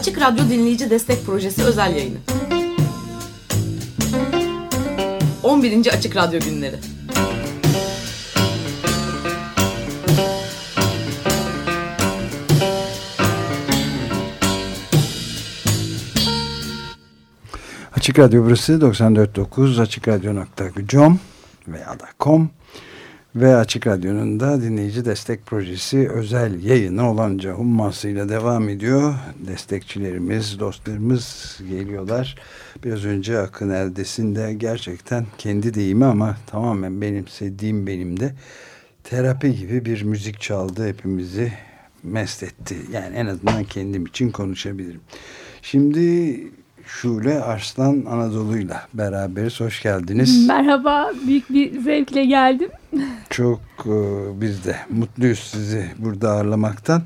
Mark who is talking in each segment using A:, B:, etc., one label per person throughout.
A: Açık Radyo Dinleyici Destek Projesi özel yayını. 11. Açık Radyo Günleri.
B: Açık Radyo burası 94.9 açıkradyo.com veya da com ve Açık Radyo'nun da dinleyici destek projesi özel yayını olanca hummasıyla devam ediyor. Destekçilerimiz, dostlarımız geliyorlar. Biraz önce Akın Eldes'in de gerçekten kendi deyimi ama tamamen benim sevdiğim benim de terapi gibi bir müzik çaldı hepimizi mest etti. Yani en azından kendim için konuşabilirim. Şimdi Şule Arslan Anadolu'yla beraberiz. Hoş geldiniz.
C: Merhaba. Büyük bir zevkle geldim.
B: Çok e, biz de mutluyuz sizi burada ağırlamaktan.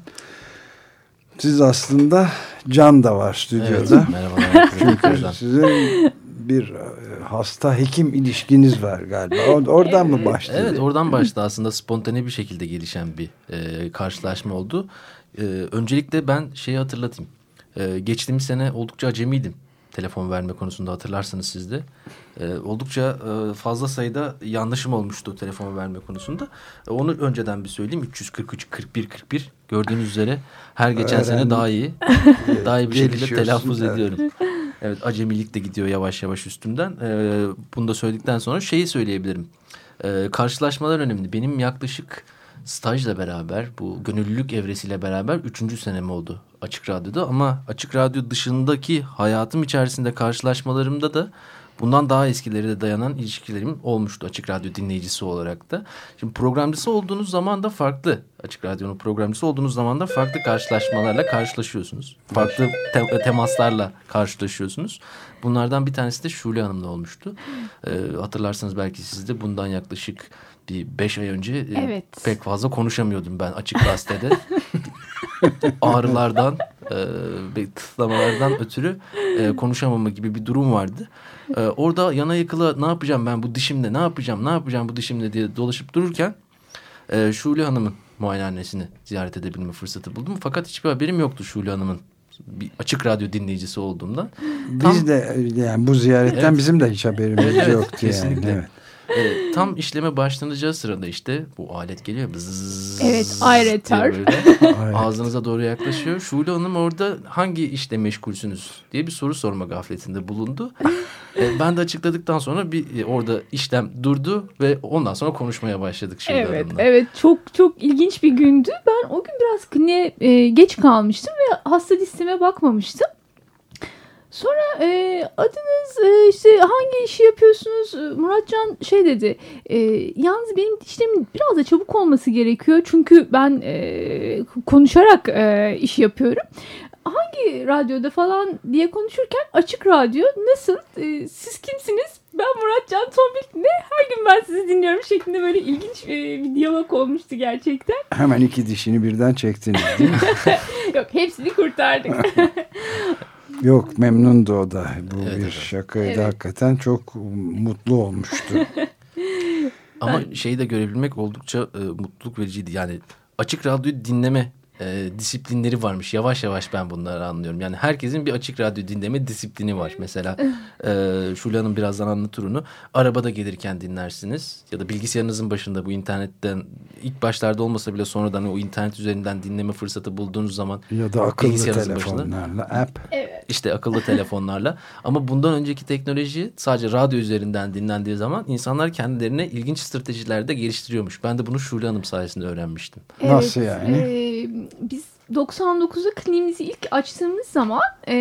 B: Siz aslında Can da var stüdyoda.
D: Evet.
B: Çünkü sizin bir e, hasta hekim ilişkiniz var galiba. Oradan mı başladı?
D: Evet oradan başladı aslında spontane bir şekilde gelişen bir e, karşılaşma oldu. E, öncelikle ben şeyi hatırlatayım. E, geçtiğimiz sene oldukça acemiydim telefon verme konusunda hatırlarsanız siz de. E, oldukça e, fazla sayıda yanlışım olmuştu telefon verme konusunda. E, onu önceden bir söyleyeyim. 343 41 41 gördüğünüz üzere her geçen Öğrendim. sene daha iyi. daha iyi bir şekilde telaffuz evet. ediyorum. Evet acemilik de gidiyor yavaş yavaş üstümden. E, bunu da söyledikten sonra şeyi söyleyebilirim. E, karşılaşmalar önemli. Benim yaklaşık stajla beraber bu gönüllülük evresiyle beraber üçüncü senem oldu Açık Radyo'da. Ama Açık Radyo dışındaki hayatım içerisinde karşılaşmalarımda da bundan daha eskileri de dayanan ilişkilerim olmuştu Açık Radyo dinleyicisi olarak da. Şimdi programcısı olduğunuz zaman da farklı Açık Radyo'nun programcısı olduğunuz zaman da farklı karşılaşmalarla karşılaşıyorsunuz. Farklı te temaslarla karşılaşıyorsunuz. Bunlardan bir tanesi de Şule Hanım'la olmuştu. Ee, hatırlarsanız belki siz de bundan yaklaşık bir beş ay önce e, evet. pek fazla konuşamıyordum ben açık gazetede. Ağrılardan ve tıslamalardan ötürü e, konuşamama gibi bir durum vardı. E, orada yana yakıla ne yapacağım ben bu dişimle ne yapacağım ne yapacağım bu dişimle diye dolaşıp dururken e, Şule Hanım'ın muayenehanesini ziyaret edebilme fırsatı buldum. Fakat hiçbir haberim yoktu Şule Hanım'ın bir açık radyo dinleyicisi olduğumdan.
B: Biz Tam, de yani bu ziyaretten evet, bizim de hiç haberimiz evet, yoktu
D: kesinlikle.
B: yani. Evet.
D: E, tam işleme başlanacağı sırada işte bu alet geliyor. Bzzz,
C: evet ayrıtar.
D: ağzınıza doğru yaklaşıyor. Şule Hanım orada hangi işle meşgulsünüz diye bir soru sorma gafletinde bulundu. e, ben de açıkladıktan sonra bir e, orada işlem durdu ve ondan sonra konuşmaya başladık Şule
C: evet,
D: Hanım'la.
C: Evet çok çok ilginç bir gündü. Ben o gün biraz kliniğe e, geç kalmıştım ve hasta listeme bakmamıştım. Sonra e, adınız e, işte hangi işi yapıyorsunuz? E, Muratcan şey dedi. E, yalnız benim işlemin biraz da çabuk olması gerekiyor. Çünkü ben e, konuşarak e, iş yapıyorum. Hangi radyoda falan diye konuşurken açık radyo nasıl? E, siz kimsiniz? Ben Muratcan Tombil ne? Her gün ben sizi dinliyorum şeklinde böyle ilginç e, bir diyalog olmuştu gerçekten.
B: Hemen iki dişini birden çektiniz değil mi?
C: Yok hepsini kurtardık.
B: Yok memnundu o da. Bu evet, bir evet. şakaydı evet. hakikaten. Çok mutlu olmuştu.
D: Ama ben... şeyi de görebilmek oldukça e, mutluluk vericiydi. Yani açık radyoyu dinleme e, disiplinleri varmış. Yavaş yavaş ben bunları anlıyorum. Yani herkesin bir açık radyo dinleme disiplini var. Mesela e, Şule Hanım birazdan anlatır onu. Arabada gelirken dinlersiniz. Ya da bilgisayarınızın başında bu internetten ilk başlarda olmasa bile sonradan o internet üzerinden dinleme fırsatı bulduğunuz zaman.
B: Ya da akıllı telefonlarla app.
D: Evet. İşte akıllı telefonlarla. Ama bundan önceki teknoloji sadece radyo üzerinden dinlendiği zaman insanlar kendilerine ilginç stratejilerde geliştiriyormuş. Ben de bunu Şule Hanım sayesinde öğrenmiştim.
B: Evet, Nasıl yani?
C: E, biz 99'da kliniğimizi ilk açtığımız zaman e,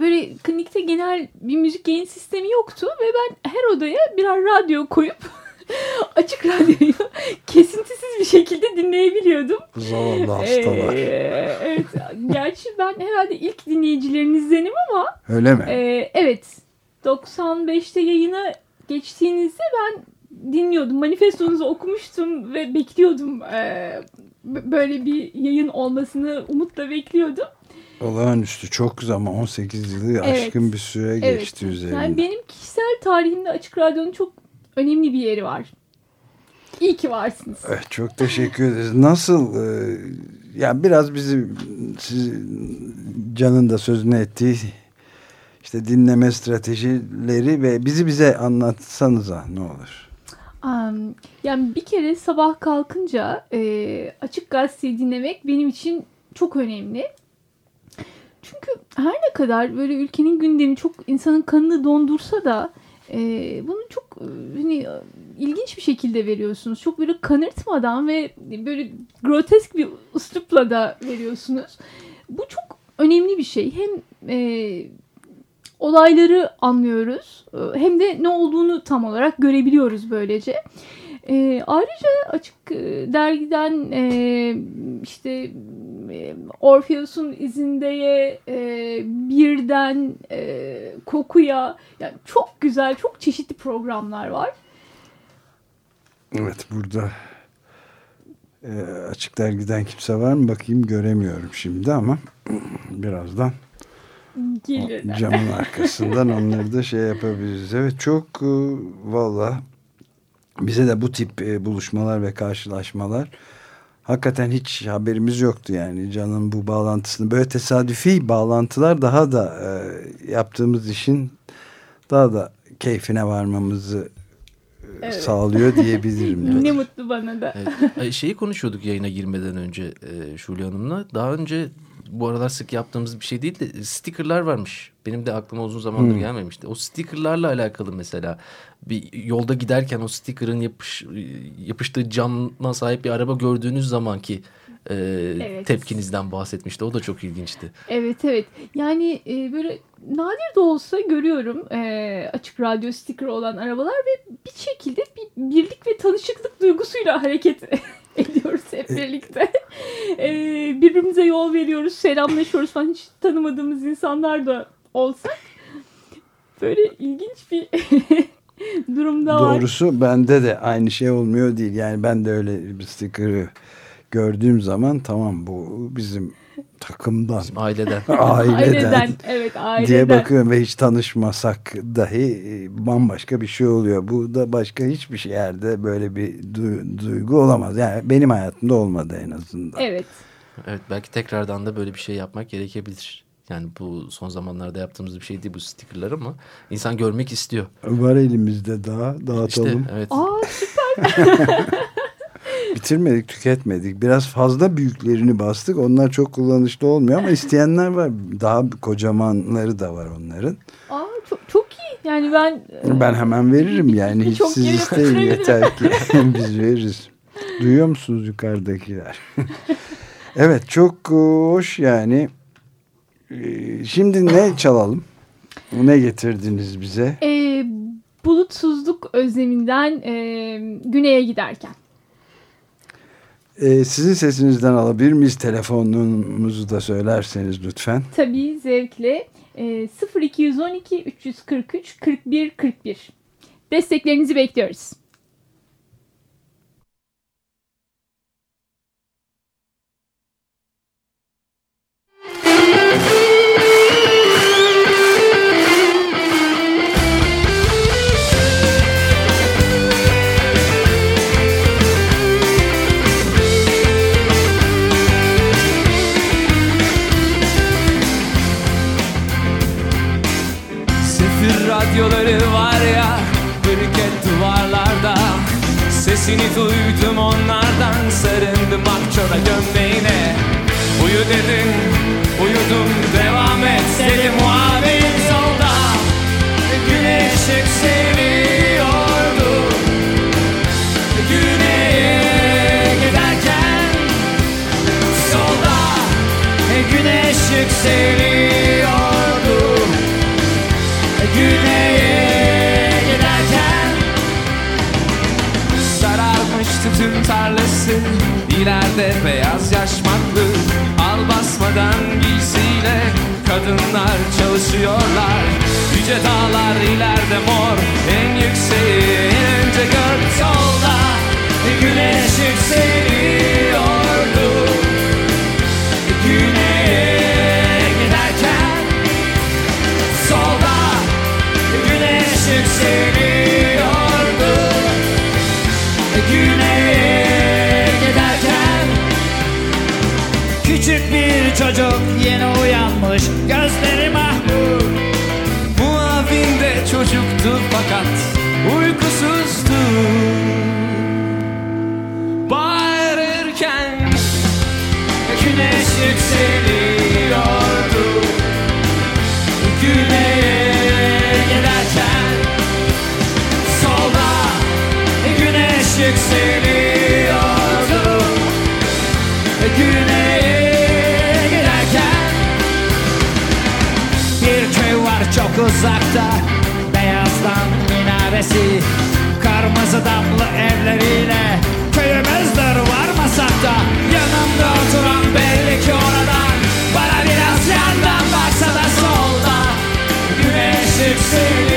C: böyle klinikte genel bir müzik yayın sistemi yoktu ve ben her odaya birer radyo koyup açık radyoyu kesintisiz bir şekilde dinleyebiliyordum.
B: Zavallı hastalar.
C: Ee, evet. Gerçi ben herhalde ilk dinleyicilerinizdenim ama.
B: Öyle mi?
C: E, evet. 95'te yayına geçtiğinizde ben dinliyordum. Manifestonuzu okumuştum ve bekliyordum. Ee, böyle bir yayın olmasını umutla bekliyordum.
B: Olağanüstü çok güzel ama 18 yılı evet. aşkın bir süre evet. geçti üzerinden.
C: Yani benim kişisel tarihimde Açık Radyo'nun çok önemli bir yeri var. İyi ki varsınız.
B: Evet, çok teşekkür ederiz. Nasıl e, yani biraz bizi siz, Can'ın da sözünü ettiği işte dinleme stratejileri ve bizi bize anlatsanıza ne olur.
C: Um, yani bir kere sabah kalkınca e, açık gazeteyi dinlemek benim için çok önemli. Çünkü her ne kadar böyle ülkenin gündemi çok insanın kanını dondursa da e, bunu çok e, hani, ilginç bir şekilde veriyorsunuz. Çok böyle kanırtmadan ve böyle grotesk bir üslupla da veriyorsunuz. Bu çok önemli bir şey. Hem e, olayları anlıyoruz e, hem de ne olduğunu tam olarak görebiliyoruz böylece. E, ayrıca açık e, dergiden e, işte e, Orpheus'un izindeye e, birden e, kokuya yani çok güzel çok çeşitli programlar var.
B: Evet burada e, açık dergiden kimse var mı bakayım göremiyorum şimdi ama birazdan
C: Gelir.
B: camın arkasından onları da şey yapabiliriz. Evet çok e, valla bize de bu tip e, buluşmalar ve karşılaşmalar hakikaten hiç haberimiz yoktu yani canın bu bağlantısını böyle tesadüfi bağlantılar daha da e, yaptığımız işin daha da keyfine varmamızı
C: Evet.
B: sağlıyor diyebilirim.
C: ne mutlu bana da.
D: Evet. Şeyi konuşuyorduk yayına girmeden önce e, Şule Hanım'la. Daha önce bu aralar sık yaptığımız bir şey değil de stickerlar varmış. Benim de aklıma uzun zamandır
B: Hmm.
D: gelmemişti. O stickerlarla alakalı mesela bir yolda giderken o sticker'ın yapış, yapıştığı camına sahip bir araba gördüğünüz zamanki e,
C: Evet.
D: tepkinizden bahsetmişti. O da çok ilginçti.
C: Evet evet. Yani e, böyle nadir de olsa görüyorum e, açık radyo sticker olan arabalar ve bir şekilde bir birlik ve tanışıklık duygusuyla hareket ediyoruz hep birlikte. E, birbirimize yol veriyoruz, selamlaşıyoruz falan hiç tanımadığımız insanlar da olsak böyle ilginç bir durumda var.
B: Doğrusu bende de aynı şey olmuyor değil. Yani ben de öyle bir sticker'ı gördüğüm zaman tamam bu bizim takımdan,
D: Bizim aileden.
B: aileden,
C: Aileden, evet aileden.
B: diye bakıyorum ve hiç tanışmasak dahi e, bambaşka bir şey oluyor. Bu da başka hiçbir şey yerde böyle bir du- duygu olamaz. Yani benim hayatımda olmadı en azından.
C: Evet.
D: Evet belki tekrardan da böyle bir şey yapmak gerekebilir. Yani bu son zamanlarda yaptığımız bir şey değil bu stickerlar ama insan görmek istiyor.
B: Var elimizde daha
D: İşte
B: dağıtalım.
D: evet.
C: Aa
B: Bitirmedik, tüketmedik. Biraz fazla büyüklerini bastık. Onlar çok kullanışlı olmuyor ama isteyenler var. Daha kocamanları da var onların.
C: Aa çok, çok iyi. Yani ben e,
B: Ben hemen veririm yani. Hiç siz isteyin yeter ki biz veririz. Duyuyor musunuz yukarıdakiler? evet çok e, hoş yani. Ee, Şimdi ne çalalım? Ne getirdiniz bize?
C: e, bulutsuzluk özleminden e, güneye giderken.
B: Ee, sizin sesinizden alabilir miyiz? Telefonunuzu da söylerseniz lütfen.
C: Tabii zevkle e, 0212 343 41 41. Desteklerinizi bekliyoruz.
E: İleride beyaz yaşmaklı Al basmadan giysiyle Kadınlar çalışıyorlar. Yüce dağlar ileride mor En yükseği en önce gör Solda güneş yükseliyordu uzakta Beyazdan minaresi Kırmızı damlı evleriyle Köyümüzdür varmasak da Yanımda oturan belli ki oradan Bana biraz yandan baksa da solda Güneş yükseliyordu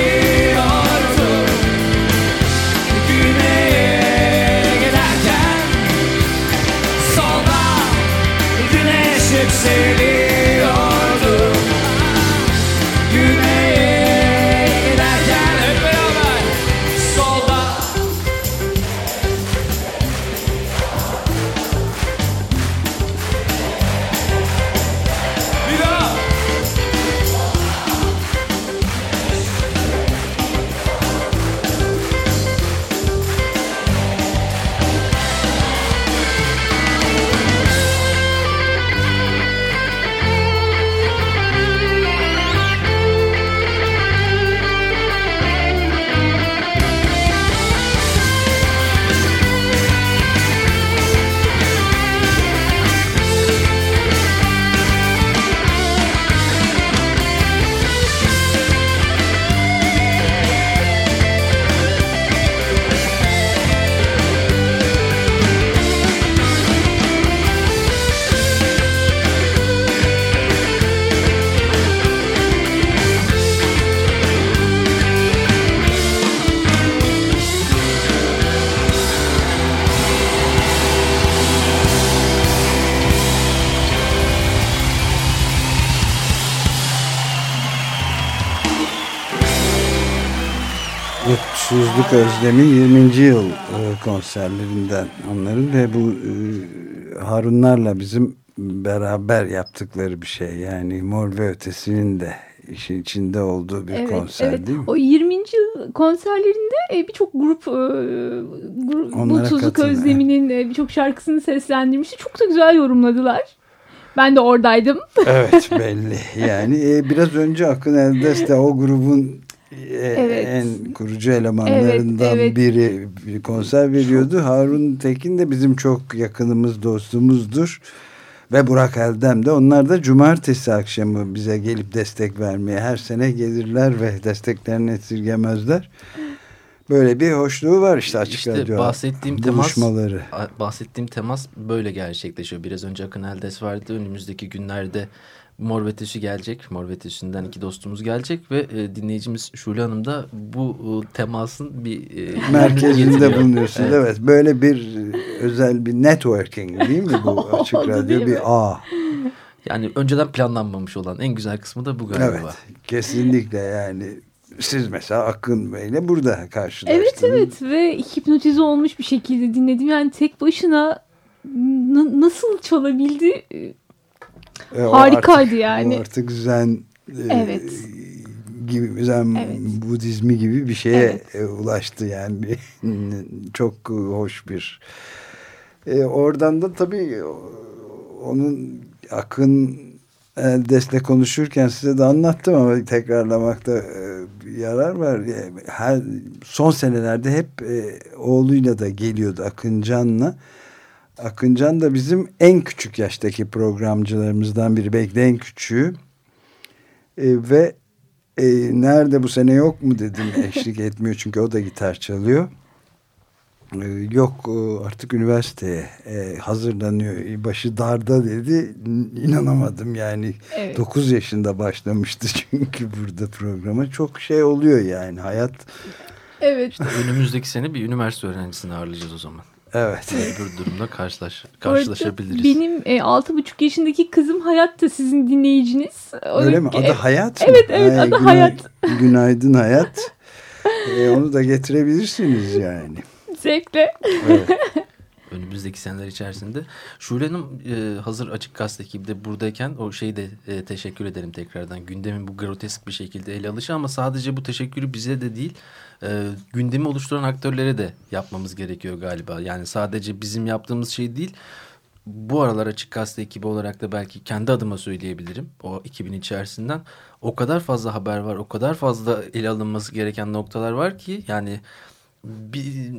B: Yurtsuzluk Özlemi 20. yıl e, konserlerinden onların ve bu e, Harunlarla bizim beraber yaptıkları bir şey. Yani Mor ve Ötesi'nin de işin içinde olduğu bir
C: Evet,
B: konser
C: evet.
B: değil mi?
C: O 20. yıl konserlerinde e, birçok grup, grup
B: katılın,
C: Özlemi'nin e, birçok şarkısını seslendirmişti. Çok da güzel yorumladılar. Ben de oradaydım.
B: Evet belli. Yani e, biraz önce Akın Eldes de o grubun
C: Evet.
B: en kurucu elemanlarından
C: Evet, evet.
B: biri bir konser veriyordu. Harun Tekin de bizim çok yakınımız dostumuzdur. Ve Burak Eldem de onlar da cumartesi akşamı bize gelip destek vermeye her sene gelirler ve desteklerini esirgemezler. Böyle bir hoşluğu var işte açık
D: İşte
B: radyo
D: bahsettiğim temas
B: buluşmaları.
D: bahsettiğim temas böyle gerçekleşiyor. Biraz önce Akın Eldes vardı. Önümüzdeki günlerde Mor ve gelecek. Mor ve iki dostumuz gelecek ve e, dinleyicimiz Şule Hanım da bu e, temasın bir e,
B: merkezinde bulunuyorsunuz. Evet.
D: Evet.
B: Böyle bir e, özel bir networking değil mi bu açık radyo bir ağ.
D: Yani önceden planlanmamış olan en güzel kısmı da bu galiba.
B: Evet. Kesinlikle yani siz mesela Akın Bey'le burada karşılaştınız.
C: Evet evet ve hipnotize olmuş bir şekilde dinledim. Yani tek başına nasıl çalabildi? E, Harikaydı
B: artık-
C: yani.
B: artık zen e,
C: Evet.
B: gibi zen
C: Evet.
B: Budizmi gibi bir şeye
C: Evet.
B: e, ulaştı yani bir, çok hoş bir e, oradan da tabii onun Akın Eldes'le konuşurken size de anlattım ama tekrarlamakta e, yarar var. E, Her son senelerde hep e, oğluyla da geliyordu Akıncan'la. Akıncan da bizim en küçük yaştaki programcılarımızdan biri. Belki de en küçüğü. E, ve e, nerede bu sene yok mu dedim eşlik etmiyor çünkü o da gitar çalıyor. E, yok artık üniversiteye e, hazırlanıyor başı darda dedi inanamadım yani
C: Evet.
B: 9 yaşında başlamıştı çünkü burada programa çok şey oluyor yani hayat
C: Evet.
D: Önümüzdeki sene bir üniversite öğrencisini ağırlayacağız o zaman.
B: Evet
D: Bir durumda karşılaş, karşılaşabiliriz.
C: Benim e, altı buçuk yaşındaki kızım Hayat da sizin dinleyiciniz. Onun-
B: öyle mi adı
C: e,
B: Hayat mı?
C: Evet, evet, adı
B: günay-
C: Hayat.
B: Günaydın Hayat E, onu da getirebilirsiniz yani
C: Zevkle.
B: evet.
D: Önümüzdeki seneler içerisinde. Şule Hanım e, hazır Açık Gazete ekibi de buradayken o şeyi de e, teşekkür ederim tekrardan. Gündemin bu grotesk bir şekilde ele alışı ama sadece bu teşekkürü bize de değil e, gündemi oluşturan aktörlere de yapmamız gerekiyor galiba. Yani sadece bizim yaptığımız şey değil bu aralar Açık Gazete ekibi olarak da belki kendi adıma söyleyebilirim. O ekibin içerisinden. O kadar fazla haber var, o kadar fazla ele alınması gereken noktalar var ki yani bir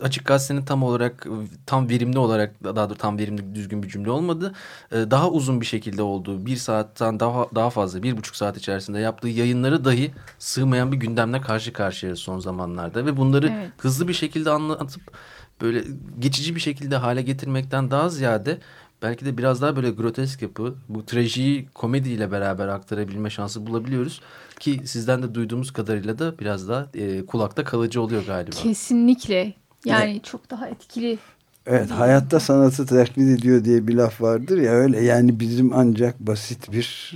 D: açık gazetenin tam olarak tam verimli olarak daha doğrusu tam verimli düzgün bir cümle olmadı. Ee, daha uzun bir şekilde olduğu bir saatten daha daha fazla bir buçuk saat içerisinde yaptığı yayınları dahi sığmayan bir gündemle karşı karşıyayız son zamanlarda ve bunları
C: Evet.
D: hızlı bir şekilde anlatıp böyle geçici bir şekilde hale getirmekten daha ziyade belki de biraz daha böyle grotesk yapı bu trajiyi komediyle beraber aktarabilme şansı bulabiliyoruz ki sizden de duyduğumuz kadarıyla da biraz daha e, kulakta kalıcı oluyor galiba.
C: Kesinlikle. Yani çok daha etkili.
B: Evet hayatta sanatı taklit ediyor diye bir laf vardır ya öyle yani bizim ancak basit bir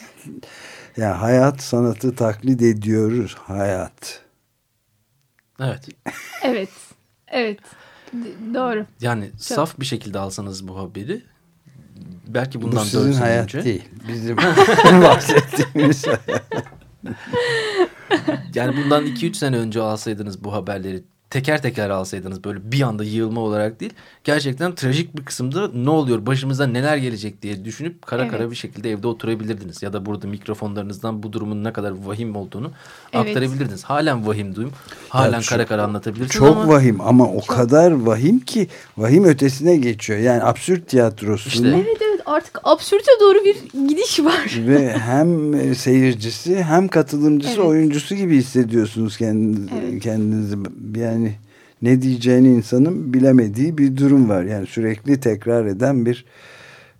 B: yani hayat sanatı taklit ediyoruz hayat.
D: Evet.
C: Evet. Evet. Doğru.
D: Yani saf bir şekilde alsanız bu haberi belki bundan
B: Bu sizin hayat
D: önce
B: değil. Bizim bahsettiğimiz hayat.
D: yani bundan 2-3 sene önce alsaydınız bu haberleri teker teker alsaydınız böyle bir anda yığılma olarak değil gerçekten trajik bir kısımda ne oluyor başımıza neler gelecek diye düşünüp kara
C: Evet.
D: kara bir şekilde evde oturabilirdiniz ya da burada mikrofonlarınızdan bu durumun ne kadar vahim olduğunu
C: Evet.
D: aktarabilirdiniz. Halen vahim duyum. Halen
B: Ya çok-
D: kara kara anlatabilirsiniz
B: Çok
D: ama
B: vahim ama o kadar vahim ki vahim ötesine geçiyor. Yani absürt tiyatrosunu
D: İşte.
C: Evet evet artık absürte doğru bir gidiş var.
B: ve hem e, seyircisi hem katılımcısı
C: Evet.
B: oyuncusu gibi hissediyorsunuz kendinizi,
C: Evet.
B: kendinizi. Yani ne diyeceğini insanın bilemediği bir durum var. Yani sürekli tekrar eden bir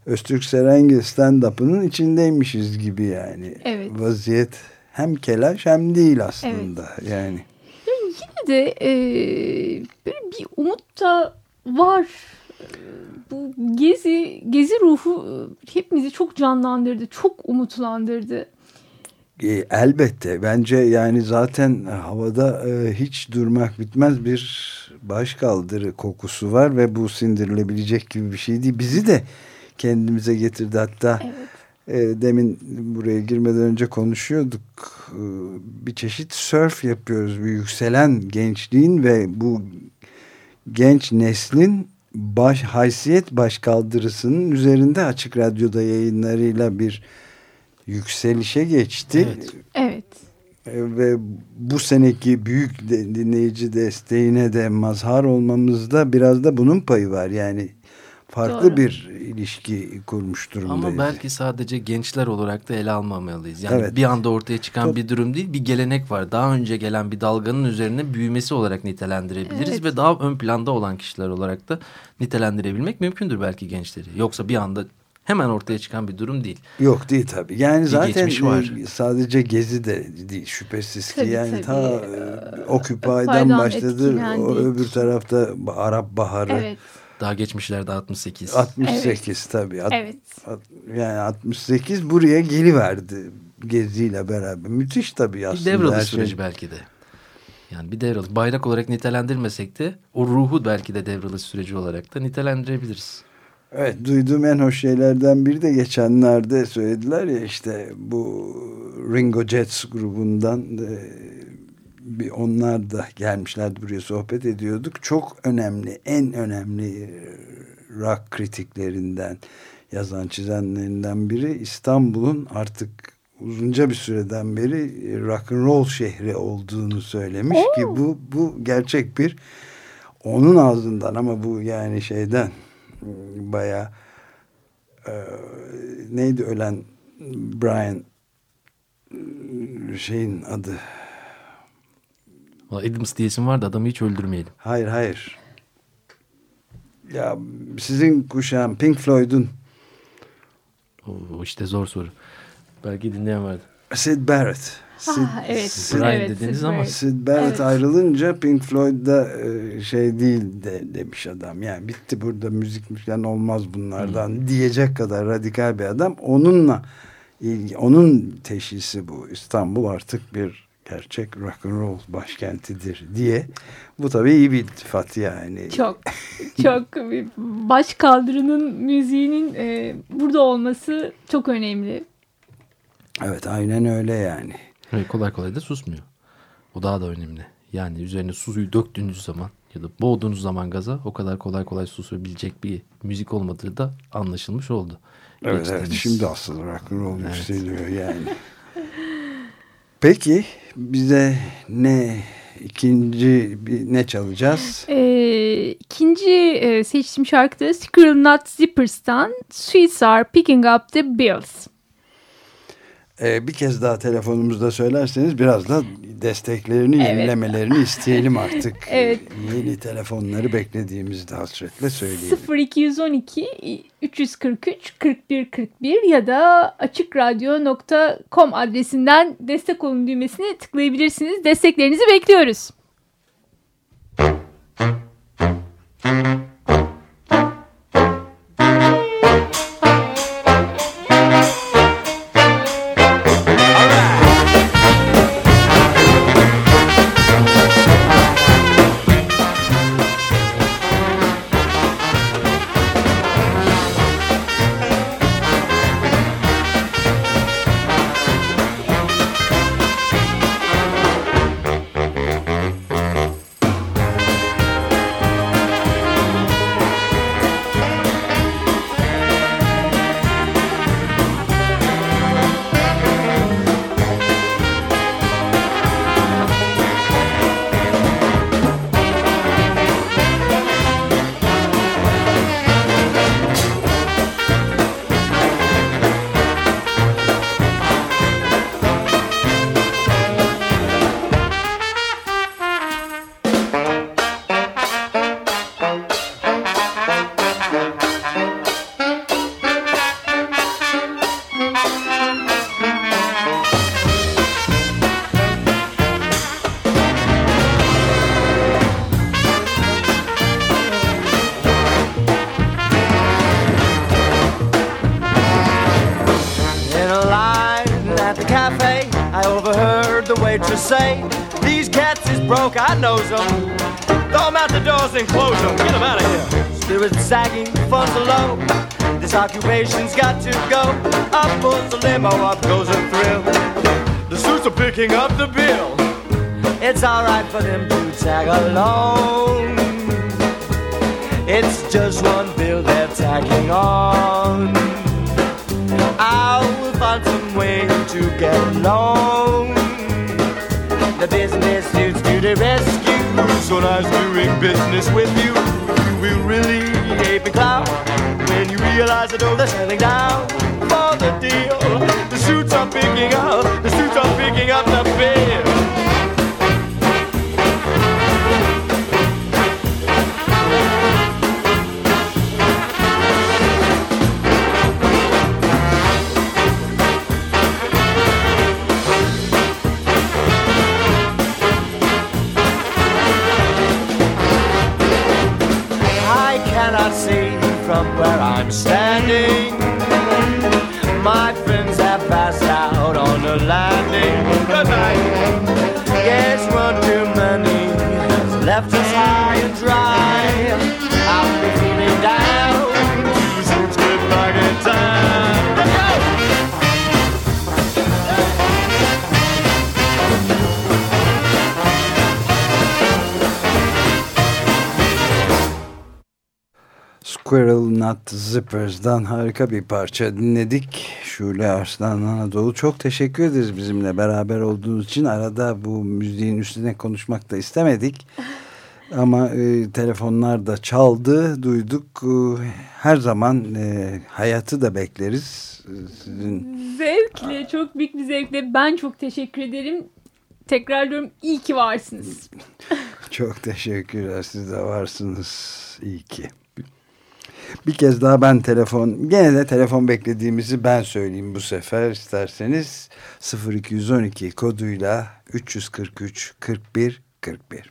B: Öztürk Serengil stand-up'ının içindeymişiz gibi yani.
C: Evet.
B: Vaziyet hem kelaş hem değil aslında. Yani
C: Yine de e, böyle bir umut da var. Gezi gezi ruhu e, hepimizi çok canlandırdı, çok umutlandırdı.
B: E, elbette bence yani zaten havada e, hiç durmak bitmez bir başkaldırı kokusu var ve bu sindirilebilecek gibi bir şey değil. Bizi de kendimize getirdi hatta
C: Evet.
B: e, demin buraya girmeden önce konuşuyorduk E, bir çeşit surf yapıyoruz bir yükselen gençliğin ve bu genç neslin baş haysiyet başkaldırısının üzerinde açık radyoda yayınlarıyla bir yükselişe geçti.
D: Evet.
C: Evet.
B: E, ve bu seneki büyük dinleyici desteğine de mazhar olmamızda biraz da bunun payı var. Yani farklı
C: Doğru.
B: bir ilişki kurmuş durumdayız.
D: Ama belki sadece gençler olarak da ele almamalıyız. Yani
B: Evet.
D: bir anda ortaya çıkan
B: Çok-
D: bir durum değil, bir gelenek var. Daha önce gelen bir dalganın üzerine büyümesi olarak nitelendirebiliriz
C: Evet.
D: ve daha ön planda olan kişiler olarak da nitelendirebilmek mümkündür belki gençleri. Yoksa bir anda hemen ortaya çıkan bir durum değil.
B: Yok değil tabii. Yani zaten
D: geçmiş var.
B: e, sadece gezi de değil şüphesiz ki.
C: Tabii,
B: yani
C: tabii.
B: ta
C: Ee,
B: Occupy'dan başladı. O öbür tarafta Arap Baharı.
C: Evet.
D: Daha geçmişlerde 68.
B: 68 tabii. At-
C: Evet.
B: at- yani 68 buraya geliverdi geziyle beraber. Müthiş tabii
D: Bir
B: aslında. her
D: devralı
B: şey.
D: süreci belki de. Yani bir devralı. Bayrak olarak nitelendirmesek de o ruhu belki de devralı süreci olarak da nitelendirebiliriz.
B: Evet duyduğum en hoş şeylerden biri de geçenlerde söylediler ya işte bu Ringo Jets grubundan e, bir onlar da gelmişlerdi buraya sohbet ediyorduk. Çok önemli en önemli e, rock kritiklerinden yazan çizenlerinden biri İstanbul'un artık uzunca bir süreden beri e, rock and roll şehri olduğunu söylemiş ki bu bu gerçek bir onun ağzından. Ama bu yani şeyden baya neydi ölen Brian e, şeyin adı
D: Adams diyesim var da adamı hiç öldürmeyelim.
B: hayır hayır ya sizin kuşağın Pink Floyd'un
D: O işte zor soru. Belki dinleyen vardı.
B: Sid Barrett Sid,
C: Ah, evet.
B: Sid,
D: Brian
C: evet,
D: dediniz
C: Sid
D: ama-
C: Barrett.
B: Sid Barrett
C: Evet.
B: ayrılınca Pink Floyd'da e, şey değil de, demiş adam. Yani bitti burada müzik müzikten olmaz bunlardan diyecek kadar radikal bir adam. Onunla ilgi, onun teşhisi bu. İstanbul artık bir gerçek rock and roll başkentidir diye. Bu tabii iyi bir iltifat yani.
C: Çok çok baş kaldırının müziğinin e, burada olması çok önemli.
B: Evet aynen öyle yani.
D: Ve kolay kolay da susmuyor. O daha da önemli. Yani üzerine suyu döktüğünüz zaman ya da boğduğunuz zaman gaza o kadar kolay kolay susabilecek bir müzik olmadığı da anlaşılmış oldu.
B: Evet
D: Geçtiğimiz-
B: evet şimdi asıl rock and roll
D: Evet.
B: yükseliyor yani. Peki bize ne ikinci ne çalacağız?
C: E, ikinci e, seçtiğim şarkı da Squirrel Nut Zippers'tan Sweets Are Picking Up The Bills.
B: Ee, bir kez daha telefonumuzda söylerseniz biraz da desteklerini,
C: Evet.
B: yenilemelerini isteyelim artık.
C: Evet.
B: Yeni telefonları beklediğimizi de hasretle söyleyelim.
C: 0212 343 41 41 ya da açıkradyo.com adresinden destek olun düğmesine tıklayabilirsiniz. Desteklerinizi bekliyoruz.
F: Occupation's got to go. Up pulls the limo, up goes a thrill. The suits are picking up the bill. It's alright for them to tag along. It's just one bill they're tagging on. I will find some way to get along. The business suits to the rescue. So nice doing business with you. You will really hate me, clown, when you realize that oh, they're settling down for the deal. The suits are picking up. The suits are picking up the bill. From where I'm standing. My friends have passed out on the landing. Good night. Yes, one too many has left us high and dry.
B: Squirrel Nut Zippers'dan harika bir parça dinledik. Şule Arslan Anadolu çok teşekkür ederiz bizimle beraber olduğunuz için. Arada bu müziğin üstüne konuşmak da istemedik. Ama e, telefonlar da çaldı, duyduk. E, her zaman e, hayatı da bekleriz. E, Sizin
C: Zevkle, çok büyük bir zevkle. Ben çok teşekkür ederim. Tekrar diyorum iyi ki varsınız.
B: Çok teşekkürler. Siz de varsınız. İyi ki. Bir kez daha ben telefon, gene de telefon beklediğimizi ben söyleyeyim bu sefer isterseniz 0212 koduyla 343 41 41.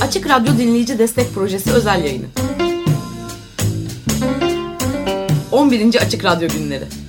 A: Açık Radyo Dinleyici Destek Projesi özel yayını. 11. Açık Radyo Günleri.